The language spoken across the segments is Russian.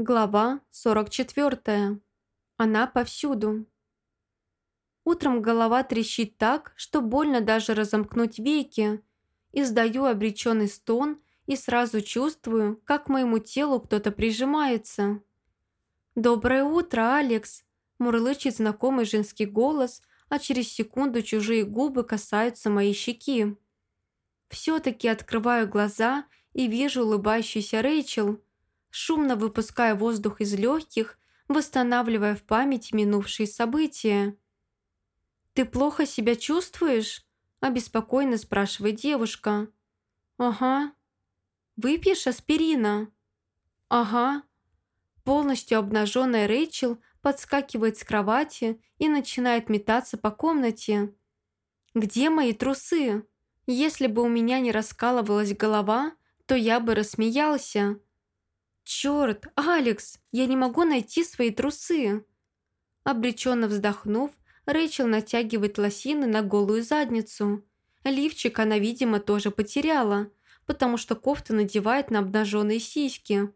Глава 44. Она повсюду. Утром голова трещит так, что больно даже разомкнуть веки. Издаю обреченный стон и сразу чувствую, как к моему телу кто-то прижимается. «Доброе утро, Алекс!» – мурлычет знакомый женский голос, а через секунду чужие губы касаются моей щеки. Все-таки открываю глаза и вижу улыбающуюся Рэйчел – шумно выпуская воздух из легких, восстанавливая в памяти минувшие события. «Ты плохо себя чувствуешь?» – обеспокоенно спрашивает девушка. «Ага». «Выпьешь аспирина?» «Ага». Полностью обнаженная Рэйчел подскакивает с кровати и начинает метаться по комнате. «Где мои трусы? Если бы у меня не раскалывалась голова, то я бы рассмеялся. «Черт, Алекс, я не могу найти свои трусы!» Обреченно вздохнув, Рэйчел натягивает лосины на голую задницу. Лифчик она, видимо, тоже потеряла, потому что кофта надевает на обнаженные сиськи.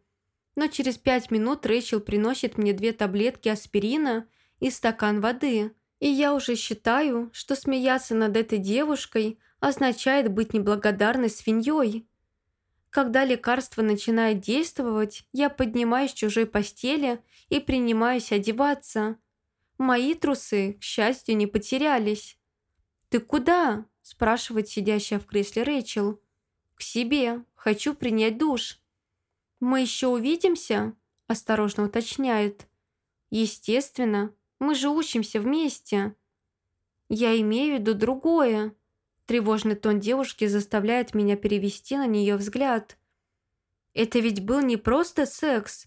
Но через пять минут Рэйчел приносит мне две таблетки аспирина и стакан воды. И я уже считаю, что смеяться над этой девушкой означает быть неблагодарной свиньей. Когда лекарство начинает действовать, я поднимаюсь с чужой постели и принимаюсь одеваться. Мои трусы, к счастью, не потерялись. «Ты куда?» – спрашивает сидящая в кресле Рэйчел. «К себе. Хочу принять душ». «Мы еще увидимся?» – осторожно уточняет. «Естественно. Мы же учимся вместе». «Я имею в виду другое», Тревожный тон девушки заставляет меня перевести на нее взгляд. Это ведь был не просто секс.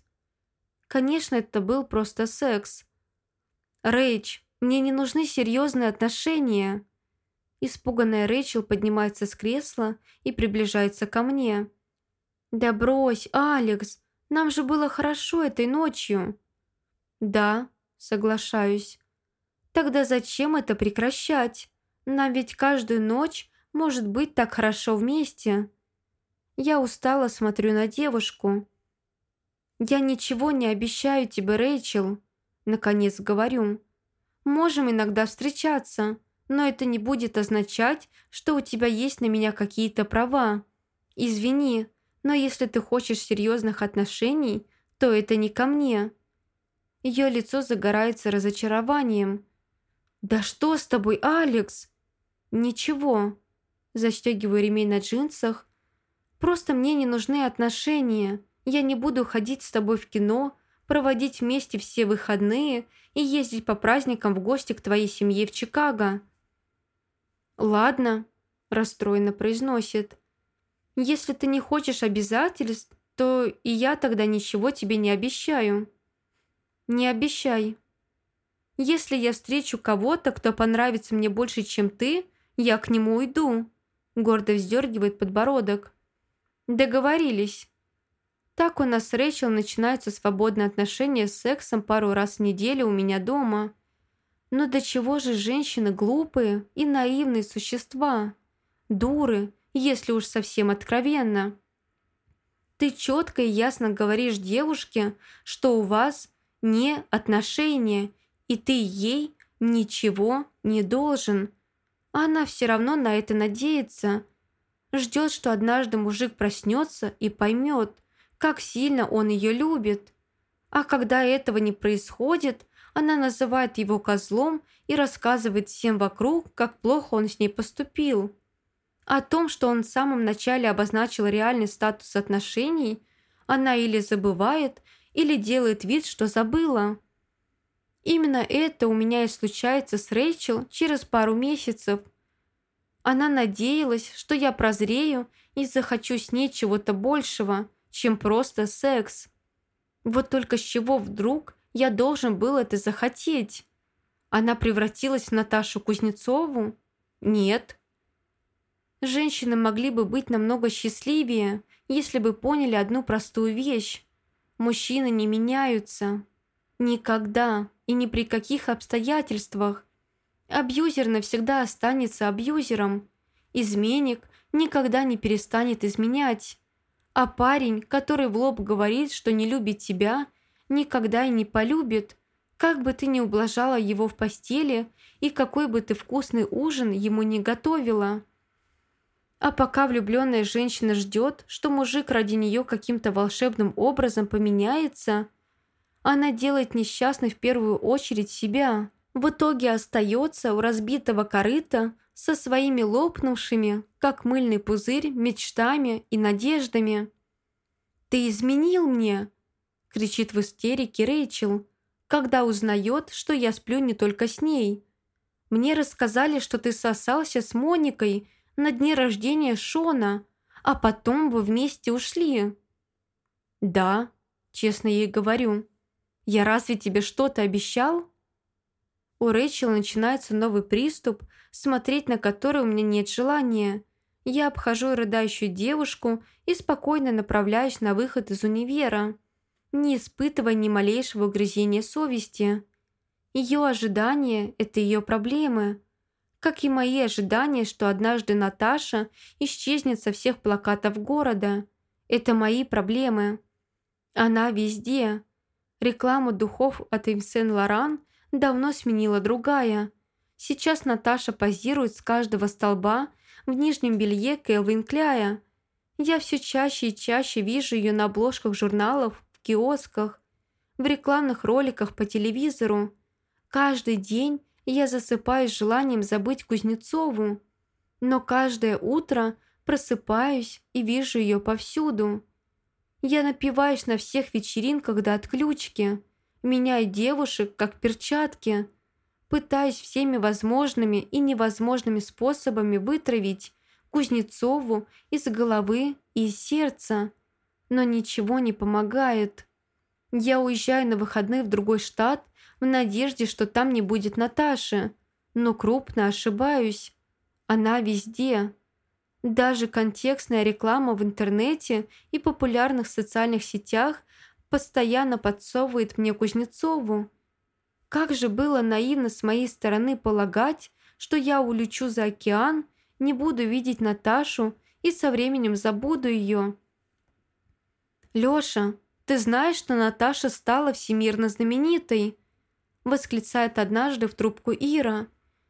Конечно, это был просто секс. Рэйч, мне не нужны серьезные отношения. Испуганная Рэйчел поднимается с кресла и приближается ко мне. «Да брось, Алекс, нам же было хорошо этой ночью». «Да», соглашаюсь. «Тогда зачем это прекращать?» Нам ведь каждую ночь может быть так хорошо вместе. Я устало смотрю на девушку. Я ничего не обещаю тебе, Рэйчел. Наконец говорю. Можем иногда встречаться, но это не будет означать, что у тебя есть на меня какие-то права. Извини, но если ты хочешь серьезных отношений, то это не ко мне. Ее лицо загорается разочарованием. «Да что с тобой, Алекс?» «Ничего». Застегиваю ремень на джинсах. «Просто мне не нужны отношения. Я не буду ходить с тобой в кино, проводить вместе все выходные и ездить по праздникам в гости к твоей семье в Чикаго». «Ладно», – расстроенно произносит. «Если ты не хочешь обязательств, то и я тогда ничего тебе не обещаю». «Не обещай». «Если я встречу кого-то, кто понравится мне больше, чем ты, я к нему уйду», – гордо вздергивает подбородок. «Договорились». Так у нас с Рэйчел начинаются свободные отношения с сексом пару раз в неделю у меня дома. Но до чего же женщины глупые и наивные существа? Дуры, если уж совсем откровенно. Ты четко и ясно говоришь девушке, что у вас не отношения, и ты ей ничего не должен – а она все равно на это надеется. Ждет, что однажды мужик проснется и поймет, как сильно он ее любит. А когда этого не происходит, она называет его козлом и рассказывает всем вокруг, как плохо он с ней поступил. О том, что он в самом начале обозначил реальный статус отношений, она или забывает, или делает вид, что забыла. Именно это у меня и случается с Рэйчел через пару месяцев. Она надеялась, что я прозрею и захочу с ней чего-то большего, чем просто секс. Вот только с чего вдруг я должен был это захотеть? Она превратилась в Наташу Кузнецову? Нет. Женщины могли бы быть намного счастливее, если бы поняли одну простую вещь. Мужчины не меняются. Никогда и ни при каких обстоятельствах. Абьюзер навсегда останется абьюзером. Изменник никогда не перестанет изменять. А парень, который в лоб говорит, что не любит тебя, никогда и не полюбит, как бы ты ни ублажала его в постели и какой бы ты вкусный ужин ему не готовила. А пока влюбленная женщина ждет, что мужик ради нее каким-то волшебным образом поменяется, она делает несчастной в первую очередь себя. В итоге остается у разбитого корыта со своими лопнувшими, как мыльный пузырь, мечтами и надеждами. «Ты изменил мне!» – кричит в истерике Рэйчел, когда узнает, что я сплю не только с ней. «Мне рассказали, что ты сосался с Моникой на дне рождения Шона, а потом вы вместе ушли». «Да», – честно ей говорю. «Я разве тебе что-то обещал?» У Рэйчел начинается новый приступ, смотреть на который у меня нет желания. Я обхожу рыдающую девушку и спокойно направляюсь на выход из универа, не испытывая ни малейшего угрызения совести. Ее ожидания – это ее проблемы, как и мои ожидания, что однажды Наташа исчезнет со всех плакатов города. Это мои проблемы. Она везде. Рекламу духов от Ив Сен-Лоран давно сменила другая. Сейчас Наташа позирует с каждого столба в нижнем белье Келвин Кляя. Я все чаще и чаще вижу ее на обложках журналов, в киосках, в рекламных роликах по телевизору. Каждый день я засыпаю с желанием забыть Кузнецову. Но каждое утро просыпаюсь и вижу ее повсюду. Я напиваюсь на всех вечеринках до отключки, меняю девушек как перчатки, пытаюсь всеми возможными и невозможными способами вытравить Кузнецову из головы и из сердца, но ничего не помогает. Я уезжаю на выходные в другой штат в надежде, что там не будет Наташи, но крупно ошибаюсь. Она везде. Даже контекстная реклама в интернете и популярных социальных сетях постоянно подсовывает мне Кузнецову. Как же было наивно с моей стороны полагать, что я улечу за океан, не буду видеть Наташу и со временем забуду ее. «Лёша, ты знаешь, что Наташа стала всемирно знаменитой?» восклицает однажды в трубку Ира.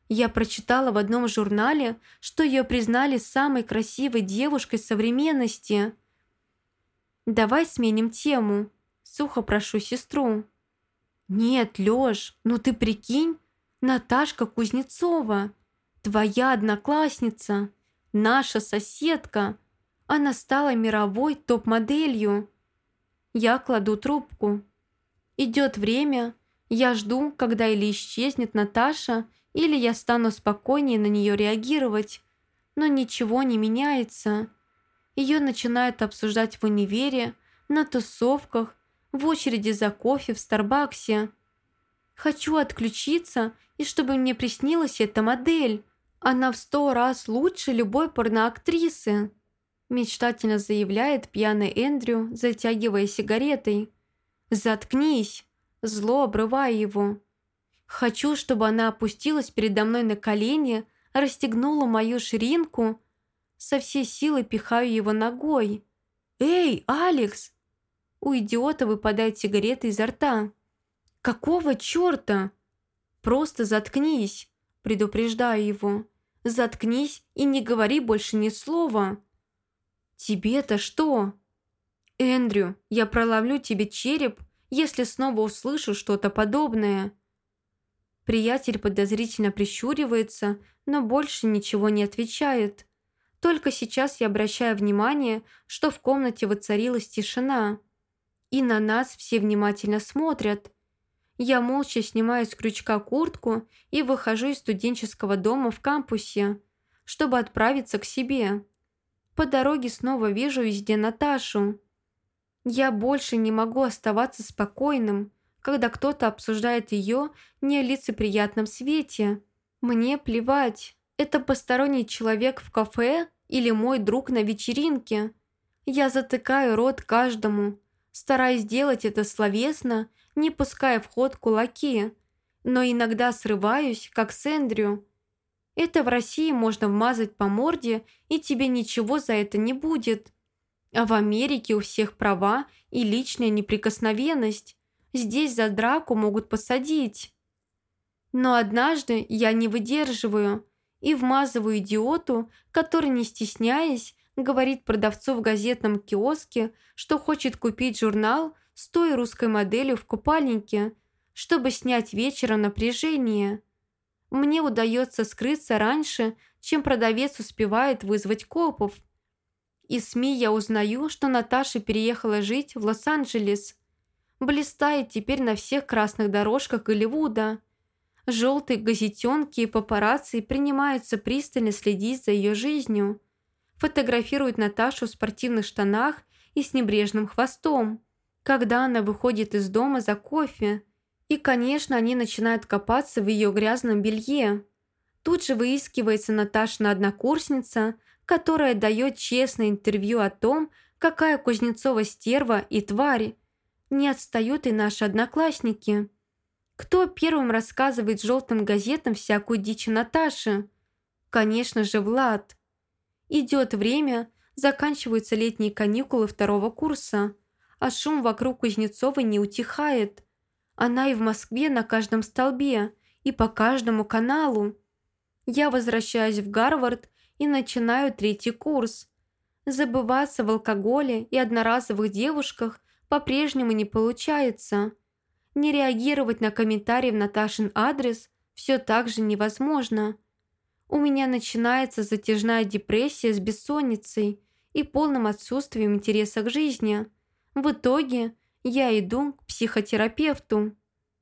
Я прочитала в одном журнале, что ее признали самой красивой девушкой современности. «Давай сменим тему», – сухо прошу сестру. «Нет, Лёш, ну ты прикинь, Наташка Кузнецова, твоя одноклассница, наша соседка. Она стала мировой топ-моделью». Я кладу трубку. Идет время, я жду, когда или исчезнет Наташа, или я стану спокойнее на нее реагировать. Но ничего не меняется. Ее начинают обсуждать в универе, на тусовках, в очереди за кофе в Старбаксе. Хочу отключиться, и чтобы мне приснилась эта модель. Она в сто раз лучше любой порноактрисы. Мечтательно заявляет пьяный Эндрю, затягивая сигаретой. «Заткнись!» зло обрывая его. Хочу, чтобы она опустилась передо мной на колени, расстегнула мою ширинку, со всей силы пихаю его ногой. «Эй, Алекс!» У идиота выпадает сигарета изо рта. «Какого черта?» «Просто заткнись!» Предупреждаю его. «Заткнись и не говори больше ни слова!» «Тебе-то что?» «Эндрю, я проломлю тебе череп если снова услышу что-то подобное. Приятель подозрительно прищуривается, но больше ничего не отвечает. Только сейчас я обращаю внимание, что в комнате воцарилась тишина. И на нас все внимательно смотрят. Я молча снимаю с крючка куртку и выхожу из студенческого дома в кампусе, чтобы отправиться к себе. По дороге снова вижу везде Наташу. Я больше не могу оставаться спокойным, когда кто-то обсуждает ее не лицеприятном свете. Мне плевать, это посторонний человек в кафе или мой друг на вечеринке. Я затыкаю рот каждому, стараясь сделать это словесно, не пуская в ход кулаки, но иногда срываюсь, как с Эндрю. Это в России можно вмазать по морде, и тебе ничего за это не будет. А в Америке у всех права и личная неприкосновенность. Здесь за драку могут посадить. Но однажды я не выдерживаю и вмазываю идиоту, который, не стесняясь, говорит продавцу в газетном киоске, что хочет купить журнал с той русской моделью в купальнике, чтобы снять вечером напряжение. Мне удается скрыться раньше, чем продавец успевает вызвать копов. Из СМИ я узнаю, что Наташа переехала жить в Лос-Анджелес. Блистает теперь на всех красных дорожках Голливуда. Желтые газетенки и папарацци принимаются пристально следить за ее жизнью. Фотографируют Наташу в спортивных штанах и с небрежным хвостом, когда она выходит из дома за кофе – и, конечно, они начинают копаться в ее грязном белье. Тут же выискивается Наташина однокурсница, которая дает честное интервью о том, какая Кузнецова стерва и тварь. Не отстают и наши одноклассники. Кто первым рассказывает желтым газетам всякую дичь Наташи? Конечно же, Влад. Идет время, заканчиваются летние каникулы второго курса, а шум вокруг Кузнецовой не утихает. Она и в Москве на каждом столбе, и по каждому каналу. Я возвращаюсь в Гарвард и начинаю третий курс. Забываться в алкоголе и одноразовых девушках по-прежнему не получается. Не реагировать на комментарии в Наташин адрес все так же невозможно. У меня начинается затяжная депрессия с бессонницей и полным отсутствием интереса к жизни. В итоге я иду к психотерапевту.